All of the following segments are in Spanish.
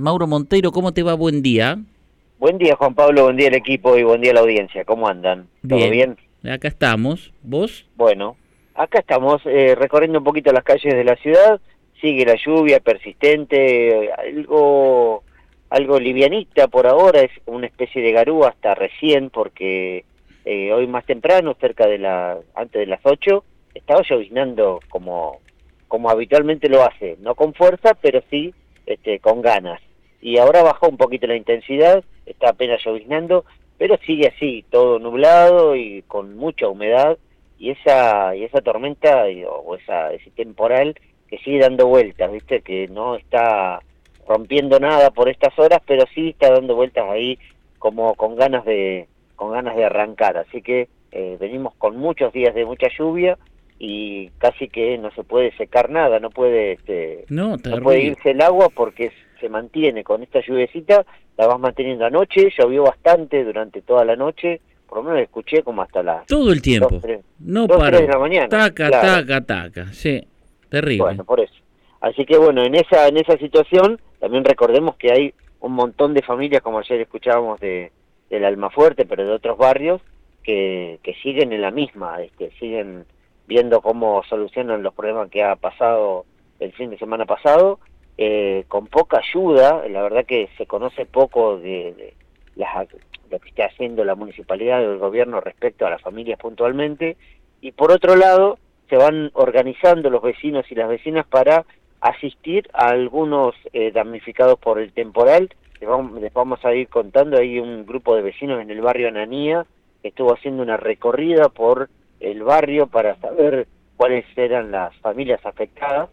Mauro Monteiro, ¿cómo te va? Buen día. Buen día, Juan Pablo, buen día al equipo y buen día a la audiencia. ¿Cómo andan? ¿Todo bien? Acá estamos. ¿Vos? Bueno, acá estamos eh, recorriendo un poquito las calles de la ciudad. Sigue la lluvia persistente, algo algo livianita por ahora, es una especie de garúa hasta recién, porque eh, hoy más temprano, cerca de la, antes de las 8, estaba lloviznando como, como habitualmente lo hace, no con fuerza, pero sí este, con ganas. Y ahora bajó un poquito la intensidad, está apenas lloviznando, pero sigue así, todo nublado y con mucha humedad y esa y esa tormenta o esa ese temporal que sigue dando vueltas, ¿viste? Que no está rompiendo nada por estas horas, pero sí está dando vueltas ahí como con ganas de con ganas de arrancar, así que eh, venimos con muchos días de mucha lluvia y casi que no se puede secar nada, no puede este, no, no puede irse el agua porque es se mantiene con esta lluviecita, la vas manteniendo anoche, llovió bastante durante toda la noche, por lo menos escuché como hasta las... Todo el tiempo, no para de la mañana. Taca, taca, taca, sí, terrible. Bueno, por eso. Así que bueno, en esa, en esa situación también recordemos que hay un montón de familias, como ayer escuchábamos de, del Almafuerte, pero de otros barrios, que, que siguen en la misma, este, siguen viendo cómo solucionan los problemas que ha pasado el fin de semana pasado eh, con poca ayuda, la verdad que se conoce poco de, lo que está haciendo la municipalidad o el gobierno respecto a las familias puntualmente, y por otro lado se van organizando los vecinos y las vecinas para asistir a algunos eh, damnificados por el temporal. Les vamos, les vamos, a ir contando, hay un grupo de vecinos en el barrio Ananía que estuvo haciendo una recorrida por el barrio para saber cuáles eran las familias afectadas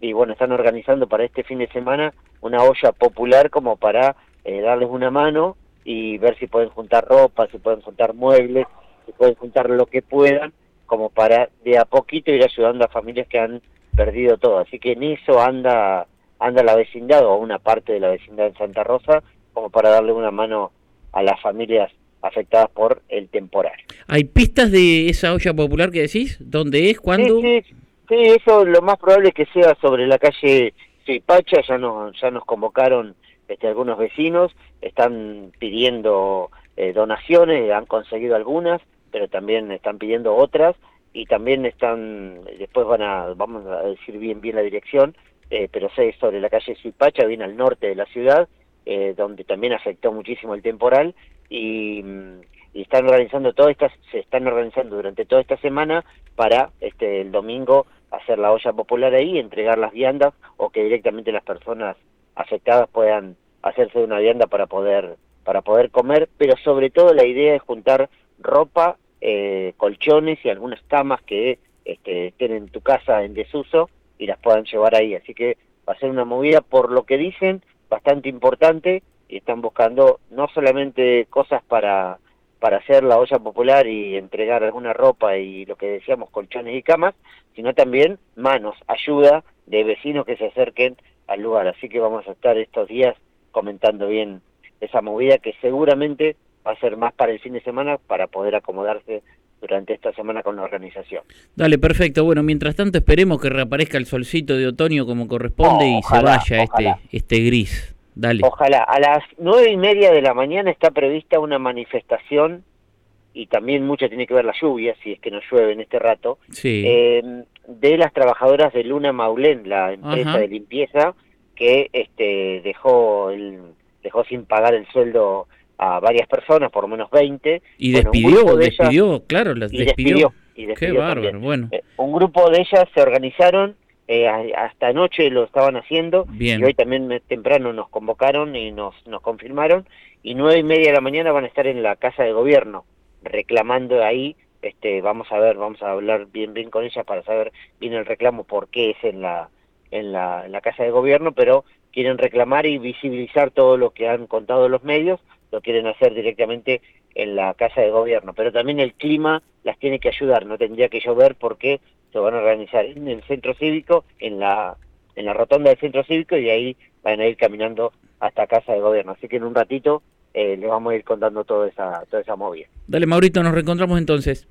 y bueno, están organizando para este fin de semana una olla popular como para eh, darles una mano y ver si pueden juntar ropa, si pueden juntar muebles, si pueden juntar lo que puedan, como para de a poquito ir ayudando a familias que han perdido todo. Así que en eso anda anda la vecindad o una parte de la vecindad en Santa Rosa como para darle una mano a las familias afectadas por el temporal. ¿Hay pistas de esa olla popular que decís? ¿Dónde es? ¿Cuándo? Sí, eso lo más probable es que sea sobre la calle Suipacha, ya nos, ya nos convocaron este, algunos vecinos, están pidiendo eh, donaciones, han conseguido algunas, pero también están pidiendo otras y también están, después van a, vamos a decir bien bien la dirección, eh, pero sé sobre la calle Suipacha, bien al norte de la ciudad, eh, donde también afectó muchísimo el temporal y, y están organizando todas estas, se están organizando durante toda esta semana para este el domingo hacer la olla popular ahí, entregar las viandas o que directamente las personas afectadas puedan hacerse una vianda para poder para poder comer, pero sobre todo la idea es juntar ropa, eh, colchones y algunas camas que este, estén en tu casa en desuso y las puedan llevar ahí. Así que va a ser una movida, por lo que dicen, bastante importante y están buscando no solamente cosas para para hacer la olla popular y entregar alguna ropa y lo que decíamos, colchones y camas, sino también manos, ayuda de vecinos que se acerquen al lugar. Así que vamos a estar estos días comentando bien esa movida que seguramente va a ser más para el fin de semana para poder acomodarse durante esta semana con la organización. Dale, perfecto. Bueno, mientras tanto esperemos que reaparezca el solcito de otoño como corresponde y se vaya este, este gris. Ojalá. A las nueve y media de la mañana está prevista una manifestación y también mucho tiene que ver la lluvia, si es que no llueve en este rato, em, de las trabajadoras de Luna Maulén, la empresa de limpieza que este dejó el, dejó sin pagar el sueldo a varias personas, por lo menos 20. Y despidió, despidió, claro, las despidió. Y Qué bárbaro, bueno. Eh, un grupo de ellas se organizaron eh, hasta anoche lo estaban haciendo y hoy también temprano nos convocaron y nos, nos confirmaron y nueve y media de la mañana van a estar en la casa de gobierno reclamando ahí este vamos a ver vamos a hablar bien bien con ella para saber bien el reclamo por qué es en la en la, en la casa de gobierno pero quieren reclamar y visibilizar todo lo que han contado los medios lo quieren hacer directamente en la casa de gobierno. Pero también el clima las tiene que ayudar no tendría que llover porque se van a organizar en el centro cívico, en la, en la rotonda del centro cívico y ahí van a ir caminando hasta Casa de Gobierno. Así que en un ratito eh, les vamos a ir contando toda esa, toda esa movida. Dale, Maurito, nos reencontramos entonces.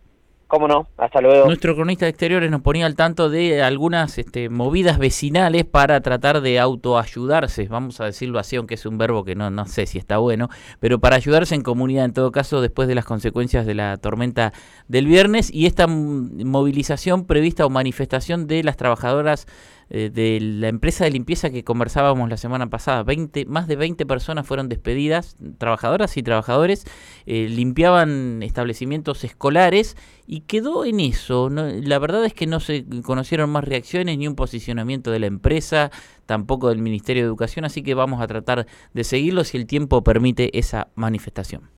Cómo no, hasta luego. Nuestro cronista de exteriores nos ponía al tanto de algunas este, movidas vecinales para tratar de autoayudarse, vamos a decirlo así, aunque es un verbo que no, no sé si está bueno, pero para ayudarse en comunidad en todo caso después de las consecuencias de la tormenta del viernes y esta movilización prevista o manifestación de las trabajadoras eh, de la empresa de limpieza que conversábamos la semana pasada. 20, más de 20 personas fueron despedidas, trabajadoras y trabajadores, eh, limpiaban establecimientos escolares y quedó en eso. la verdad es que no se conocieron más reacciones ni un posicionamiento de la empresa, tampoco del Ministerio de Educación, así que vamos a tratar de seguirlo si el tiempo permite esa manifestación.